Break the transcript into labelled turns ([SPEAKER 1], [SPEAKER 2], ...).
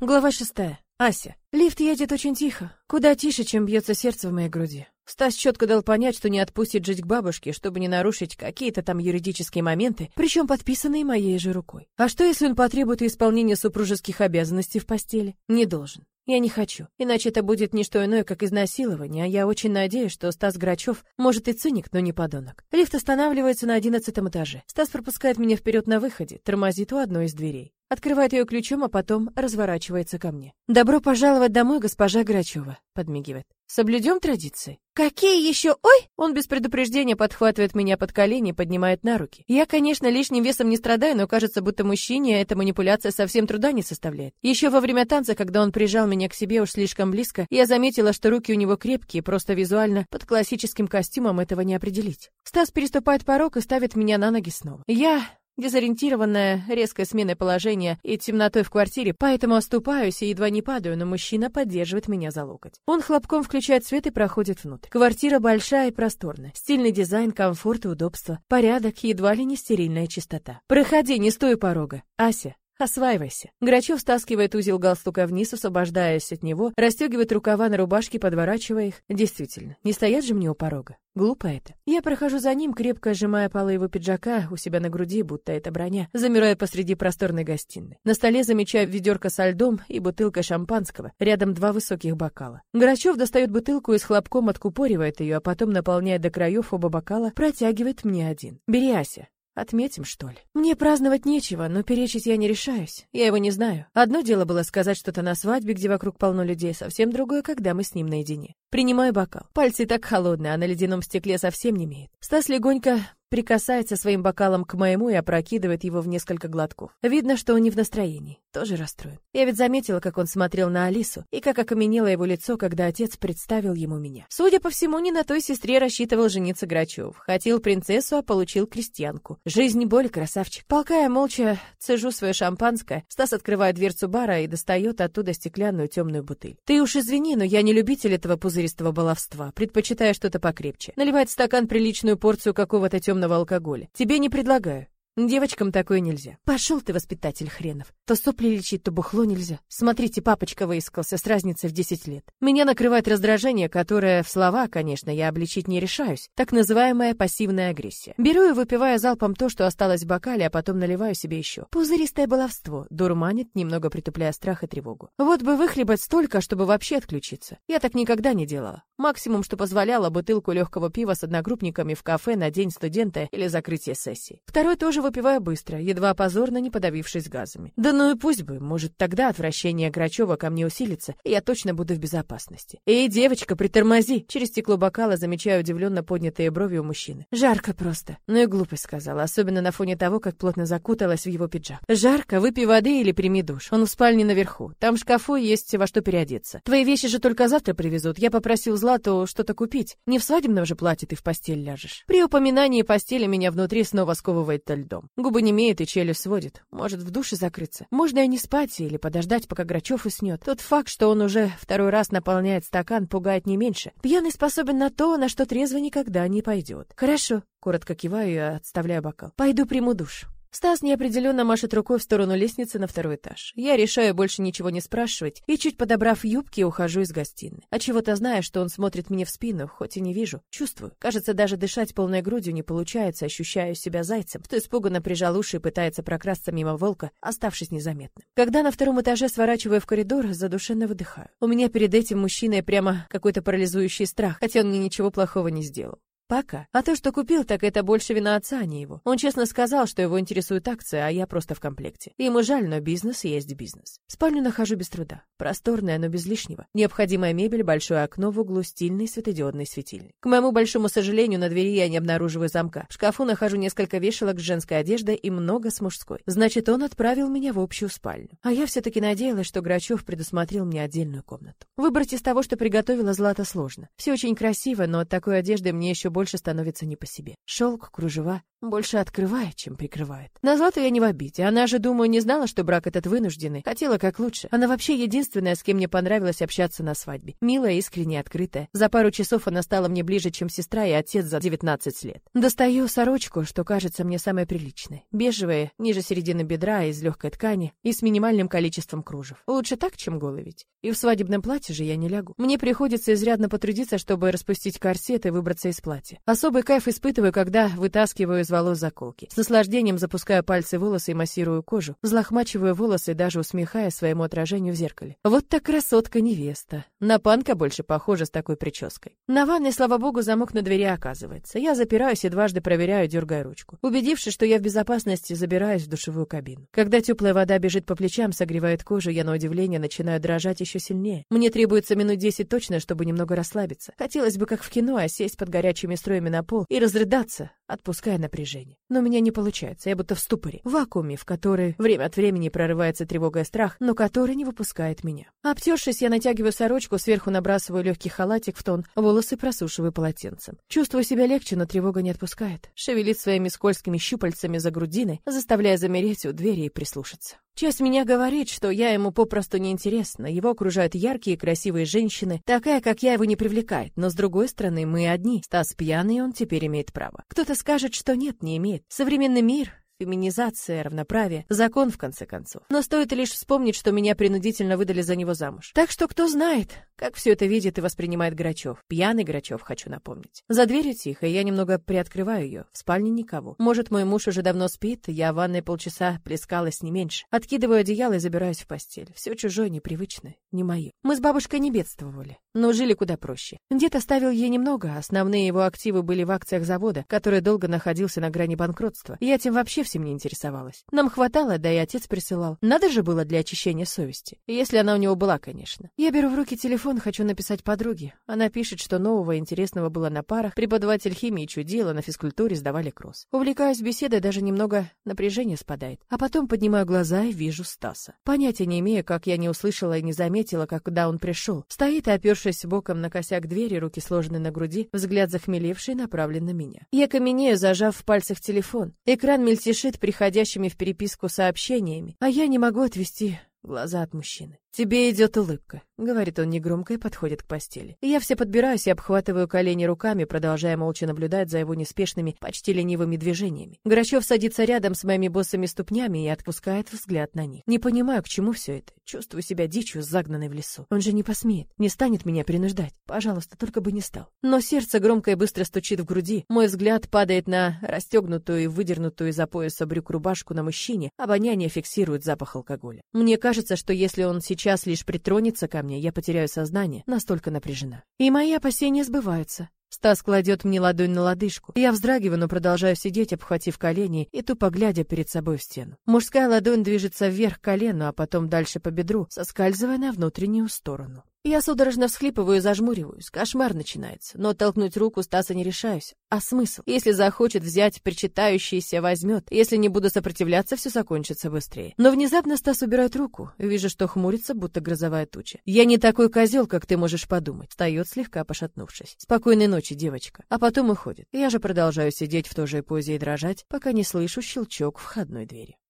[SPEAKER 1] Глава шестая. Ася. Лифт едет очень тихо, куда тише, чем бьется сердце в моей груди. Стас четко дал понять, что не отпустит жить к бабушке, чтобы не нарушить какие-то там юридические моменты, причем подписанные моей же рукой. А что, если он потребует исполнения супружеских обязанностей в постели? Не должен. Я не хочу, иначе это будет не что иное, как изнасилование, а я очень надеюсь, что Стас Грачев может и циник, но не подонок. Лифт останавливается на одиннадцатом этаже. Стас пропускает меня вперед на выходе, тормозит у одной из дверей. Открывает ее ключом, а потом разворачивается ко мне. «Добро пожаловать домой, госпожа Грачева», — подмигивает. «Соблюдем традиции». «Какие еще? Ой!» Он без предупреждения подхватывает меня под колени и поднимает на руки. Я, конечно, лишним весом не страдаю, но кажется, будто мужчине эта манипуляция совсем труда не составляет. Еще во время танца, когда он прижал меня к себе уж слишком близко, я заметила, что руки у него крепкие, просто визуально под классическим костюмом этого не определить. Стас переступает порог и ставит меня на ноги снова. Я Дезориентированная резкой сменой положения и темнотой в квартире, поэтому оступаюсь и едва не падаю, но мужчина поддерживает меня за локоть. Он хлопком включает свет и проходит внутрь. Квартира большая и просторная. Стильный дизайн, комфорт и удобство. Порядок, едва ли не стерильная чистота. Проходи, не стой у порога. Ася, Осваивайся. Грачев стаскивает узел галстука вниз, освобождаясь от него, расстегивает рукава на рубашке, подворачивая их. Действительно, не стоят же мне у порога. Глупо это. Я прохожу за ним, крепко сжимая полы его пиджака у себя на груди, будто это броня, замирая посреди просторной гостиной. На столе замечаю ведерко со льдом и бутылка шампанского, рядом два высоких бокала. Грачев достает бутылку и с хлопком откупоривает ее, а потом, наполняя до краев оба бокала, протягивает мне один. «Бери, Ася, Отметим, что ли? Мне праздновать нечего, но перечить я не решаюсь. Я его не знаю. Одно дело было сказать что-то на свадьбе, где вокруг полно людей, совсем другое, когда мы с ним наедине. Принимаю бокал. Пальцы так холодные, а на ледяном стекле совсем не имеет. Стас легонько прикасается своим бокалом к моему и опрокидывает его в несколько глотков. Видно, что он не в настроении, тоже расстроен. Я ведь заметила, как он смотрел на Алису и как окаменело его лицо, когда отец представил ему меня. Судя по всему, не на той сестре рассчитывал жениться Грачев. Хотел принцессу, а получил крестьянку. Жизнь боль, красавчик. Пока я молча цежу свое шампанское, Стас открывает дверцу бара и достает оттуда стеклянную темную бутыль. Ты уж извини, но я не любитель этого пузыристого баловства, предпочитаю что-то покрепче. Наливает стакан приличную порцию какого-то темного темного алкоголя. Тебе не предлагаю. Девочкам такое нельзя. Пошел ты, воспитатель хренов. То сопли лечить, то бухло нельзя. Смотрите, папочка выискался с разницей в 10 лет. Меня накрывает раздражение, которое в слова, конечно, я обличить не решаюсь. Так называемая пассивная агрессия. Беру и выпиваю залпом то, что осталось в бокале, а потом наливаю себе еще. Пузыристое баловство. Дурманит, немного притупляя страх и тревогу. Вот бы выхлебать столько, чтобы вообще отключиться. Я так никогда не делала. Максимум, что позволяло бутылку легкого пива с одногруппниками в кафе на день студента или закрытие сессии. Второй тоже выпивая быстро, едва позорно не подавившись газами. Да ну и пусть бы, может, тогда отвращение Грачева ко мне усилится, и я точно буду в безопасности. Эй, девочка, притормози! Через стекло бокала замечаю удивленно поднятые брови у мужчины. Жарко просто. Ну и глупость сказала, особенно на фоне того, как плотно закуталась в его пиджак. Жарко, выпей воды или прими душ. Он в спальне наверху. Там в шкафу есть во что переодеться. Твои вещи же только завтра привезут. Я попросил Злату что-то купить. Не в свадебном же платье ты в постель ляжешь. При упоминании постели меня внутри снова сковывает льдом ртом. Губы не имеют и челюсть сводит. Может, в душе закрыться. Можно и не спать или подождать, пока Грачев уснет. Тот факт, что он уже второй раз наполняет стакан, пугает не меньше. Пьяный способен на то, на что трезво никогда не пойдет. Хорошо. Коротко киваю и отставляю бокал. Пойду приму душ. Стас неопределенно машет рукой в сторону лестницы на второй этаж. Я решаю больше ничего не спрашивать и, чуть подобрав юбки, ухожу из гостиной. А чего-то знаю, что он смотрит мне в спину, хоть и не вижу. Чувствую. Кажется, даже дышать полной грудью не получается, ощущаю себя зайцем, что испуганно прижал уши и пытается прокрасться мимо волка, оставшись незаметным. Когда на втором этаже сворачиваю в коридор, задушенно выдыхаю. У меня перед этим мужчиной прямо какой-то парализующий страх, хотя он мне ничего плохого не сделал. Пока. А то, что купил, так это больше вина отца, а не его. Он честно сказал, что его интересует акция, а я просто в комплекте. Ему жаль, но бизнес есть бизнес. Спальню нахожу без труда. Просторная, но без лишнего. Необходимая мебель, большое окно в углу, стильный светодиодный светильник. К моему большому сожалению, на двери я не обнаруживаю замка. В шкафу нахожу несколько вешалок с женской одеждой и много с мужской. Значит, он отправил меня в общую спальню. А я все-таки надеялась, что Грачев предусмотрел мне отдельную комнату. Выбрать из того, что приготовила Злата, сложно. Все очень красиво, но от такой одежды мне еще становится не по себе. Шелк, кружева больше открывает, чем прикрывает. На Злату я не в обиде. Она же, думаю, не знала, что брак этот вынужденный. Хотела как лучше. Она вообще единственная, с кем мне понравилось общаться на свадьбе. Милая, искренняя, открытая. За пару часов она стала мне ближе, чем сестра и отец за 19 лет. Достаю сорочку, что кажется мне самой приличной. Бежевая, ниже середины бедра, из легкой ткани и с минимальным количеством кружев. Лучше так, чем голый ведь. И в свадебном платье же я не лягу. Мне приходится изрядно потрудиться, чтобы распустить корсет и выбраться из платья. Особый кайф испытываю, когда вытаскиваю из волос заколки. С наслаждением запускаю пальцы в волосы и массирую кожу, взлохмачиваю волосы, даже усмехая своему отражению в зеркале. Вот так красотка-невеста. На панка больше похожа с такой прической. На ванной, слава богу, замок на двери оказывается. Я запираюсь и дважды проверяю, дергая ручку. Убедившись, что я в безопасности, забираюсь в душевую кабину. Когда теплая вода бежит по плечам, согревает кожу, я на удивление начинаю дрожать еще сильнее. Мне требуется минут десять точно, чтобы немного расслабиться. Хотелось бы, как в кино, осесть под горячими струями на пол и разрыдаться, отпуская напряжение. Но у меня не получается, я будто в ступоре, в вакууме, в который время от времени прорывается тревога и страх, но который не выпускает меня. Обтершись, я натягиваю сорочку, сверху набрасываю легкий халатик в тон, волосы просушиваю полотенцем. Чувствую себя легче, но тревога не отпускает. Шевелит своими скользкими щупальцами за грудиной, заставляя замереть у двери и прислушаться. Часть меня говорит, что я ему попросту не интересна. Его окружают яркие и красивые женщины. Такая, как я, его не привлекает. Но с другой стороны, мы одни. Стас пьяный, он теперь имеет право. Кто-то скажет, что нет, не имеет. Современный мир феминизация, равноправие, закон в конце концов. Но стоит лишь вспомнить, что меня принудительно выдали за него замуж. Так что кто знает, как все это видит и воспринимает Грачев. Пьяный Грачев, хочу напомнить. За дверью тихо, я немного приоткрываю ее. В спальне никого. Может, мой муж уже давно спит, я в ванной полчаса плескалась не меньше. Откидываю одеяло и забираюсь в постель. Все чужое, непривычное, не мое. Мы с бабушкой не бедствовали, но жили куда проще. Дед оставил ей немного, основные его активы были в акциях завода, который долго находился на грани банкротства. Я этим вообще всем не интересовалась. Нам хватало, да и отец присылал. Надо же было для очищения совести. Если она у него была, конечно. Я беру в руки телефон, хочу написать подруге. Она пишет, что нового интересного было на парах. Преподаватель химии чудила, на физкультуре сдавали кросс. Увлекаюсь беседой, даже немного напряжение спадает. А потом поднимаю глаза и вижу Стаса. Понятия не имею, как я не услышала и не заметила, когда он пришел. Стоит, опершись боком на косяк двери, руки сложены на груди, взгляд захмелевший направлен на меня. Я каменею, зажав в пальцах телефон. Экран мельтешит приходящими в переписку сообщениями, а я не могу отвести глаза от мужчины. «Тебе идет улыбка», — говорит он негромко и подходит к постели. Я все подбираюсь и обхватываю колени руками, продолжая молча наблюдать за его неспешными, почти ленивыми движениями. Грачев садится рядом с моими босыми ступнями и отпускает взгляд на них. Не понимаю, к чему все это. Чувствую себя дичью, загнанной в лесу. Он же не посмеет, не станет меня принуждать. Пожалуйста, только бы не стал. Но сердце громко и быстро стучит в груди. Мой взгляд падает на расстегнутую и выдернутую из-за пояса брюк рубашку на мужчине. Обоняние фиксирует запах алкоголя. Мне кажется, что если он сейчас сейчас лишь притронется ко мне, я потеряю сознание, настолько напряжена. И мои опасения сбываются. Стас кладет мне ладонь на лодыжку. Я вздрагиваю, но продолжаю сидеть, обхватив колени и тупо глядя перед собой в стену. Мужская ладонь движется вверх к колену, а потом дальше по бедру, соскальзывая на внутреннюю сторону. Я судорожно всхлипываю и зажмуриваюсь. Кошмар начинается. Но толкнуть руку Стаса не решаюсь. А смысл? Если захочет взять причитающийся, возьмет. Если не буду сопротивляться, все закончится быстрее. Но внезапно Стас убирает руку. Вижу, что хмурится, будто грозовая туча. Я не такой козел, как ты можешь подумать. Встает, слегка пошатнувшись. Спокойной ночи, девочка. А потом уходит. Я же продолжаю сидеть в той же позе и дрожать, пока не слышу щелчок входной двери.